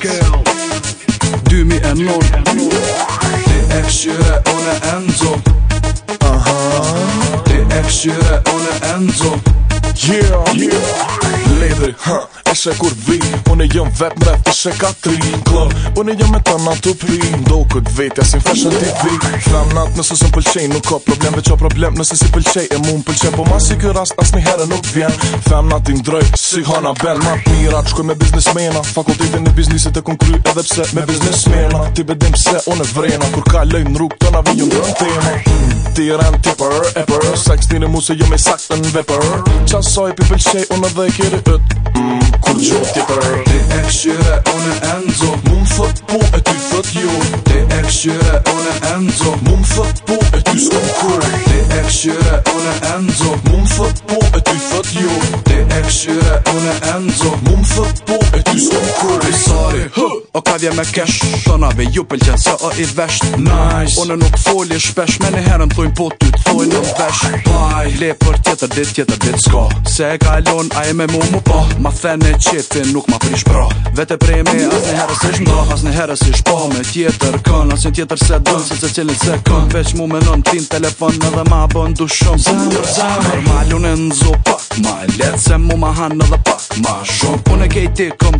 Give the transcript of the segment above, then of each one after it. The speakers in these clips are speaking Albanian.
girls, Du mi en lord Det er kjøre og det er en Det er kjøre en Yeah, yeah. leder huh, Eshe kur vin Unë jëm vet në rep të sheka tri Klub Unë jëm me ta në të prin Do këtë vetja si në fashion të vi Fram nat nëse së pëlqej Nuk ka problem veqa problem nëse si pëlqej E mu më pëlqej Po ma si kër rast as një herë nuk vjen Fram nat i ndroj Si hana ben Ma të mira të shkoj me biznesmena Fakultetin e biznisit e konkry Edhe pse me biznesmena Ti bedim pse unë e vrena Kur ka lej në rrug të na vijon të tema ti rën ti për e për Sex ti në mu se jo me sakë në vepër Qa soj pi pëlqej unë dhe i kiri ët mm, Kur që ti për Ti e këshire unë e nëzo Mu më thët po e ty thët jo Ti e këshire unë e nëzo Mu më thët po e ty s'ko kur Ti e këshire unë e nëzo Mu më thët po e ty thët Hey, O ka dhja me kesh Thonave ju pëlqen se o i vesht nice. Onë nuk foli shpesh Me në herën thujnë po ty të thujnë në vesh Paj, Le për tjetër dit, tjetër dit s'ko Se e kalon a e me mu mu po Ma then e qepin nuk ma prish pra Vete prej me as në herës ish mdo As në herës ish po me tjetër kën As në tjetër se dën se se cilin se kën Veq mu me nën tim telefon edhe ma bën du shumë Zemër, zemër Normal unë në zo Ma let se mu ma hanë edhe pa Ma shumë Unë kejti kom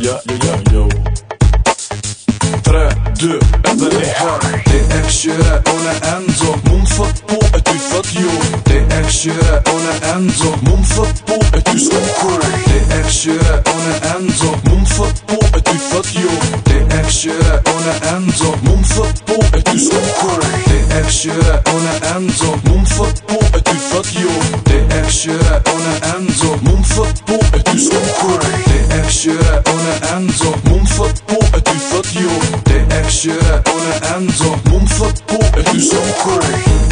ja, ja, ja, yo. 3, 2, 1, lichaam. Tek shirt ohne Enzo. Mund verboten, het is wat yo. Tek shirt ohne Enzo. Mund verboten, het is wat cool. Tek shirt ohne Enzo. Mund verboten, het is wat yo. Tek shirt ohne Enzo. Mund verboten, het is wat cool. Tek shirt ohne Enzo. Mund verboten, het is yo. X-jurre ohne Enzo. Mumfat Po, et du Fatio. DX-jurre ohne Enzo. Mumfat Po, et du Sokori.